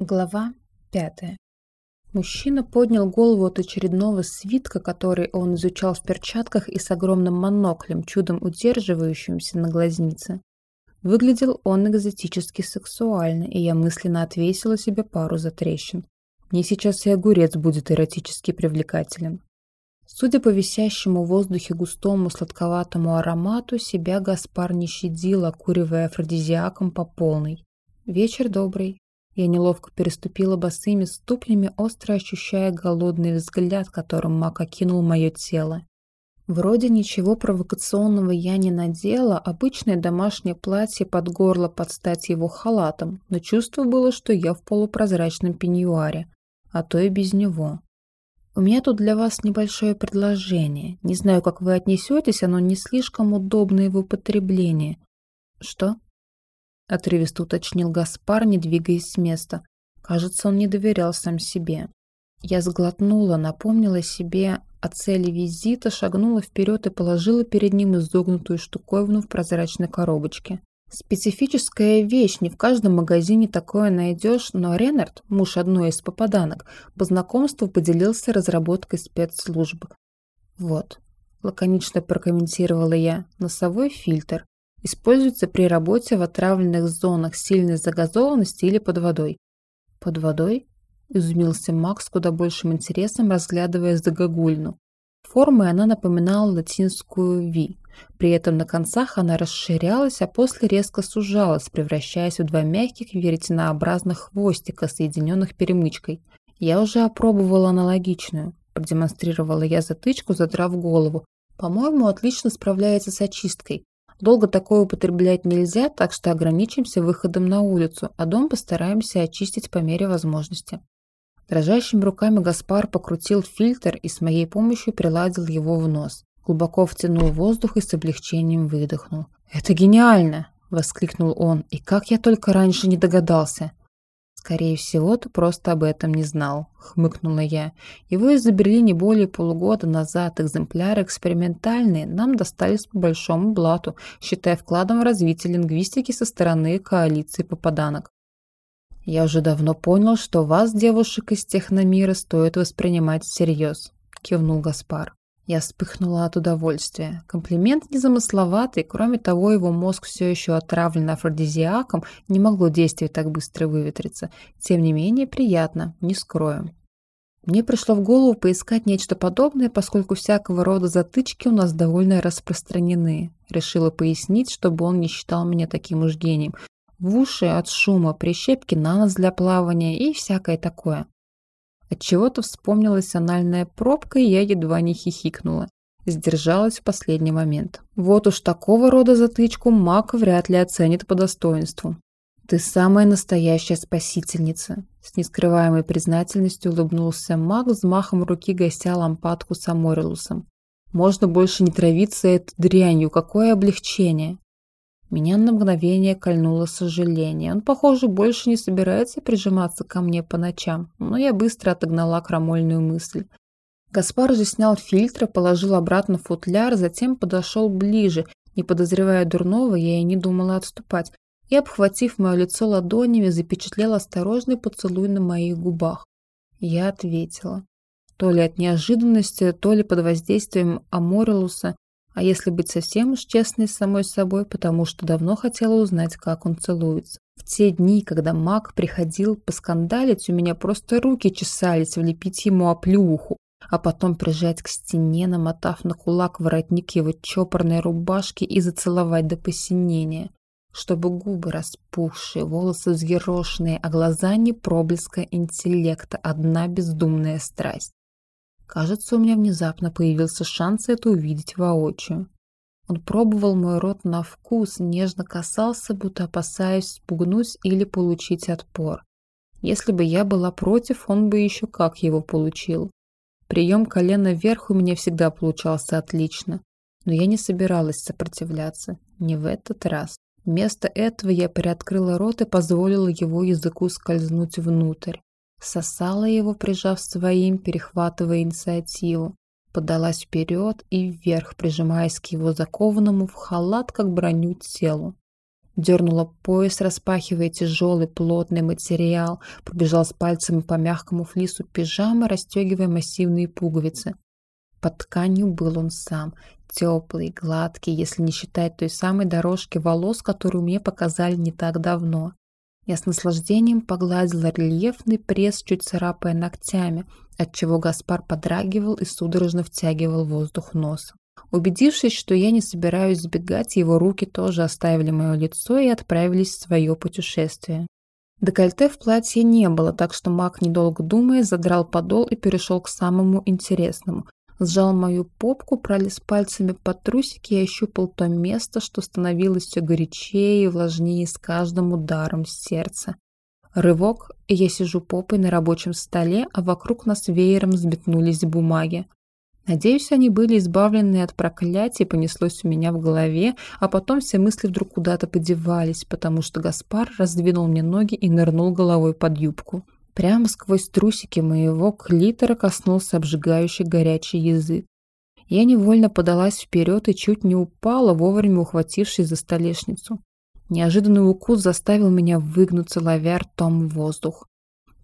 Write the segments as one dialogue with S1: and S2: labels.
S1: Глава пятая. Мужчина поднял голову от очередного свитка, который он изучал в перчатках и с огромным моноклем, чудом удерживающимся на глазнице. Выглядел он экзотически сексуально, и я мысленно отвесила себе пару затрещин. Мне сейчас и огурец будет эротически привлекателен. Судя по висящему в воздухе густому сладковатому аромату, себя Гаспар не щадил, окуривая афродизиаком по полной. Вечер добрый, я неловко переступила босыми ступнями, остро ощущая голодный взгляд, которым Мак окинул мое тело. Вроде ничего провокационного я не надела, обычное домашнее платье под горло под стать его халатом, но чувство было, что я в полупрозрачном пеньюаре, а то и без него. У меня тут для вас небольшое предложение. Не знаю, как вы отнесетесь, оно не слишком удобное в употреблении. Что? — отрывисто уточнил Гаспар, не двигаясь с места. Кажется, он не доверял сам себе. Я сглотнула, напомнила себе о цели визита, шагнула вперед и положила перед ним изогнутую штуковину в прозрачной коробочке. Специфическая вещь, не в каждом магазине такое найдешь, но Ренард, муж одной из попаданок, по знакомству поделился разработкой спецслужб. Вот, лаконично прокомментировала я, носовой фильтр, Используется при работе в отравленных зонах сильной загазованности или под водой. Под водой? Изумился Макс куда большим интересом, разглядывая загогульну. Формой она напоминала латинскую «ви». При этом на концах она расширялась, а после резко сужалась, превращаясь в два мягких веретенообразных хвостика, соединенных перемычкой. Я уже опробовала аналогичную. Продемонстрировала я затычку, задрав голову. По-моему, отлично справляется с очисткой. Долго такое употреблять нельзя, так что ограничимся выходом на улицу, а дом постараемся очистить по мере возможности. Дрожащими руками Гаспар покрутил фильтр и с моей помощью приладил его в нос. Глубоко втянул воздух и с облегчением выдохнул. «Это гениально!» – воскликнул он. «И как я только раньше не догадался!» «Скорее всего, ты просто об этом не знал», — хмыкнула я. «Его изобрели не более полугода назад. Экземпляры экспериментальные нам достались по большому блату, считая вкладом в развитие лингвистики со стороны коалиции попаданок. Я уже давно понял, что вас, девушек из техномира, стоит воспринимать всерьез», — кивнул Гаспар. Я вспыхнула от удовольствия. Комплимент незамысловатый, кроме того, его мозг все еще отравлен афродизиаком, не могло действие так быстро выветриться. Тем не менее, приятно, не скрою. Мне пришло в голову поискать нечто подобное, поскольку всякого рода затычки у нас довольно распространены. Решила пояснить, чтобы он не считал меня таким уж гением. В уши от шума, прищепки на нос для плавания и всякое такое. От чего то вспомнилась анальная пробка, и я едва не хихикнула. Сдержалась в последний момент. Вот уж такого рода затычку маг вряд ли оценит по достоинству. «Ты самая настоящая спасительница!» С нескрываемой признательностью улыбнулся маг, взмахом руки гостя лампадку с Аморилусом. «Можно больше не травиться этой дрянью, какое облегчение!» Меня на мгновение кольнуло сожаление. Он, похоже, больше не собирается прижиматься ко мне по ночам, но я быстро отогнала крамольную мысль. Гаспар же снял фильтр, положил обратно футляр, затем подошел ближе. Не подозревая дурного, я и не думала отступать. И, обхватив мое лицо ладонями, запечатлел осторожный поцелуй на моих губах. Я ответила. То ли от неожиданности, то ли под воздействием Аморилуса, а если быть совсем уж честной с самой собой, потому что давно хотела узнать, как он целуется. В те дни, когда маг приходил поскандалить, у меня просто руки чесались влепить ему оплюху, а потом прижать к стене, намотав на кулак воротник его чопорной рубашки и зацеловать до посинения, чтобы губы распухшие, волосы взъерошенные, а глаза не проблеска интеллекта, одна бездумная страсть. Кажется, у меня внезапно появился шанс это увидеть воочию. Он пробовал мой рот на вкус, нежно касался, будто опасаясь спугнуть или получить отпор. Если бы я была против, он бы еще как его получил. Прием колена вверх у меня всегда получался отлично, но я не собиралась сопротивляться, не в этот раз. Вместо этого я приоткрыла рот и позволила его языку скользнуть внутрь. Сосала его, прижав своим, перехватывая инициативу. Подалась вперед и вверх, прижимаясь к его закованному в халат, как броню телу. Дернула пояс, распахивая тяжелый плотный материал, пробежал с пальцами по мягкому флису пижамы, расстегивая массивные пуговицы. Под тканью был он сам, теплый, гладкий, если не считать той самой дорожки волос, которую мне показали не так давно. Я с наслаждением погладила рельефный пресс, чуть царапая ногтями, отчего Гаспар подрагивал и судорожно втягивал воздух носом. Убедившись, что я не собираюсь сбегать, его руки тоже оставили мое лицо и отправились в свое путешествие. Декольте в платье не было, так что маг, недолго думая, задрал подол и перешел к самому интересному. Сжал мою попку, пролез пальцами под трусики и ощупал то место, что становилось все горячее и влажнее с каждым ударом сердца. Рывок, и я сижу попой на рабочем столе, а вокруг нас веером взметнулись бумаги. Надеюсь, они были избавлены от проклятий, понеслось у меня в голове, а потом все мысли вдруг куда-то подевались, потому что Гаспар раздвинул мне ноги и нырнул головой под юбку. Прямо сквозь трусики моего клитора коснулся обжигающий горячий язык. Я невольно подалась вперед и чуть не упала, вовремя ухватившись за столешницу. Неожиданный укус заставил меня выгнуться, ловя ртом воздух.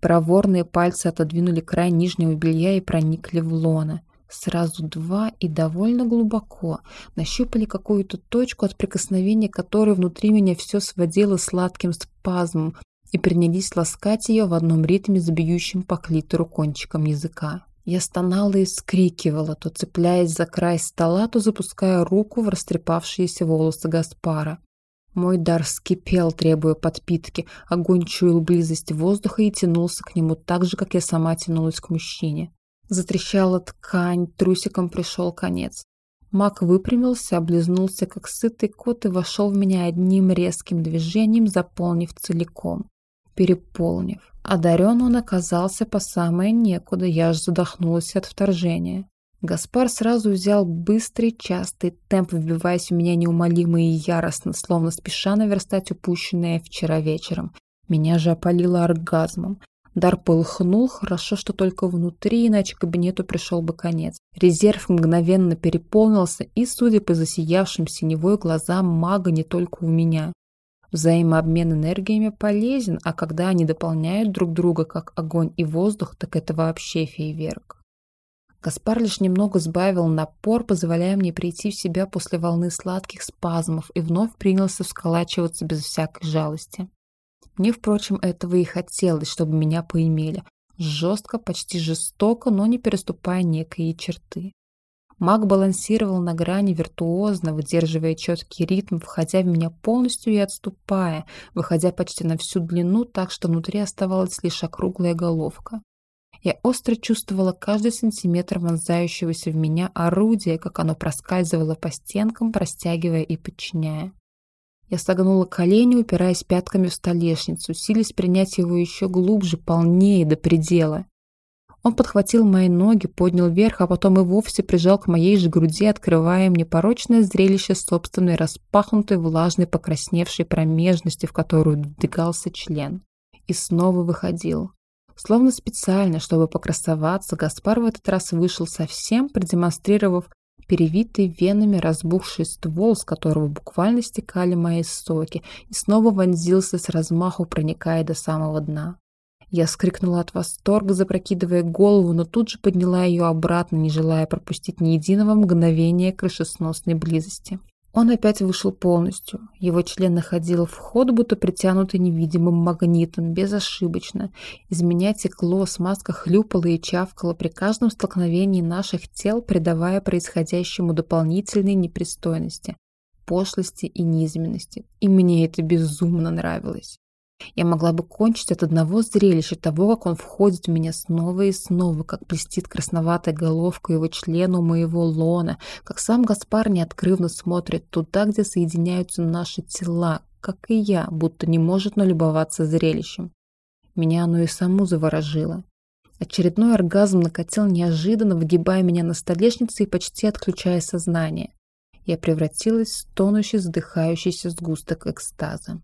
S1: Проворные пальцы отодвинули край нижнего белья и проникли в лоно. Сразу два и довольно глубоко. Нащупали какую-то точку, от прикосновения которой внутри меня все сводило сладким спазмом, и принялись ласкать ее в одном ритме с бьющим по клитору кончиком языка. Я стонала и скрикивала, то цепляясь за край стола, то запуская руку в растрепавшиеся волосы Гаспара. Мой дар вскипел, требуя подпитки, огонь чуял близость воздуха и тянулся к нему так же, как я сама тянулась к мужчине. Затрещала ткань, трусиком пришел конец. Мак выпрямился, облизнулся, как сытый кот, и вошел в меня одним резким движением, заполнив целиком, переполнив. Одарен он оказался по самое некуда, я аж задохнулась от вторжения. Гаспар сразу взял быстрый, частый темп, вбиваясь в меня неумолимо и яростно, словно спеша наверстать упущенное вчера вечером. Меня же опалило оргазмом. Дар полыхнул, хорошо, что только внутри, иначе кабинету пришел бы конец. Резерв мгновенно переполнился, и, судя по засиявшим синевой глазам мага, не только у меня. Взаимообмен энергиями полезен, а когда они дополняют друг друга, как огонь и воздух, так это вообще фейверк. Каспар лишь немного сбавил напор, позволяя мне прийти в себя после волны сладких спазмов и вновь принялся всколачиваться без всякой жалости. Мне, впрочем, этого и хотелось, чтобы меня поимели. Жестко, почти жестоко, но не переступая некие черты. Маг балансировал на грани виртуозно, выдерживая четкий ритм, входя в меня полностью и отступая, выходя почти на всю длину, так что внутри оставалась лишь округлая головка. Я остро чувствовала каждый сантиметр вонзающегося в меня орудия, как оно проскальзывало по стенкам, простягивая и подчиняя. Я согнула колени, упираясь пятками в столешницу, силясь принять его еще глубже, полнее, до предела. Он подхватил мои ноги, поднял вверх, а потом и вовсе прижал к моей же груди, открывая мне порочное зрелище собственной распахнутой, влажной, покрасневшей промежности, в которую вдвигался член. И снова выходил. Словно специально, чтобы покрасоваться, Гаспар в этот раз вышел совсем, продемонстрировав перевитый венами разбухший ствол, с которого буквально стекали мои соки, и снова вонзился с размаху, проникая до самого дна. Я скрикнула от восторга, запрокидывая голову, но тут же подняла ее обратно, не желая пропустить ни единого мгновения крышесносной близости. Он опять вышел полностью. Его член находил вход, будто притянутый невидимым магнитом, безошибочно. Из меня текло, смазка хлюпала и чавкала при каждом столкновении наших тел, придавая происходящему дополнительной непристойности, пошлости и низменности. И мне это безумно нравилось. Я могла бы кончить от одного зрелища того, как он входит в меня снова и снова, как блестит красноватая головка его члену моего лона, как сам Гаспар неоткрывно смотрит туда, где соединяются наши тела, как и я, будто не может налюбоваться зрелищем. Меня оно и саму заворожило. Очередной оргазм накатил неожиданно, выгибая меня на столешнице и почти отключая сознание. Я превратилась в тонущий, задыхающийся сгусток экстаза.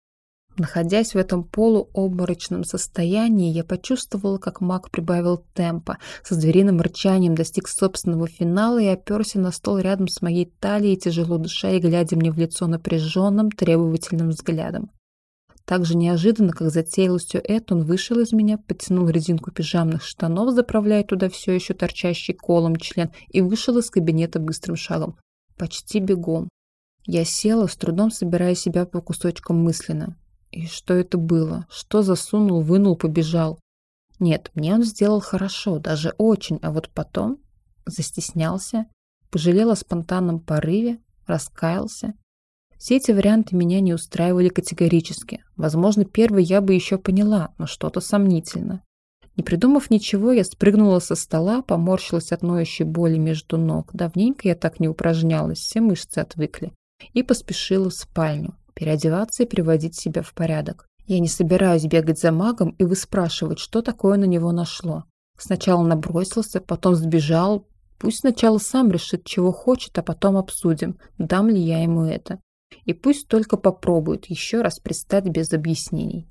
S1: Находясь в этом полуобморочном состоянии, я почувствовала, как маг прибавил темпа, со звериным рычанием достиг собственного финала и оперся на стол рядом с моей талией, тяжело дыша и глядя мне в лицо напряженным, требовательным взглядом. Так же неожиданно, как затеялось все это, он вышел из меня, подтянул резинку пижамных штанов, заправляя туда все еще торчащий колом член, и вышел из кабинета быстрым шагом. Почти бегом. Я села, с трудом собирая себя по кусочкам мысленно. И что это было? Что засунул, вынул, побежал? Нет, мне он сделал хорошо, даже очень, а вот потом застеснялся, пожалел о спонтанном порыве, раскаялся. Все эти варианты меня не устраивали категорически. Возможно, первый я бы еще поняла, но что-то сомнительно. Не придумав ничего, я спрыгнула со стола, поморщилась от ноющей боли между ног. Давненько я так не упражнялась, все мышцы отвыкли. И поспешила в спальню переодеваться и приводить себя в порядок. Я не собираюсь бегать за магом и выспрашивать, что такое на него нашло. Сначала набросился, потом сбежал. Пусть сначала сам решит, чего хочет, а потом обсудим, дам ли я ему это. И пусть только попробует еще раз пристать без объяснений.